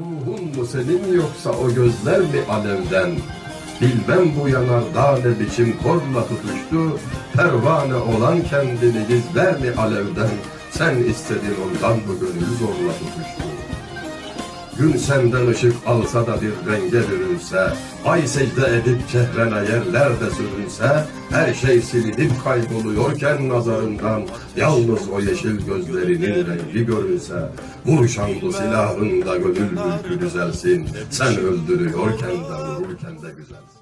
Ruhun mu senin yoksa o gözler mi alevden? Bilmem bu yanardağ ne biçim korla tutuştu, pervane olan kendini gizler mi alevden? Sen istedin ondan bu gönül zorla tutuştu. Gün senden ışık alsa da bir renge bürünse, ay secde edip çehrene yerlerde sürünse, her şey silinip kayboluyorken nazarından, yalnız o yeşil gözlerinin rengi görünse, vuruşan bu silahında gönül mülkü düzelsin, sen öldürüyorken de vururken de güzelsin.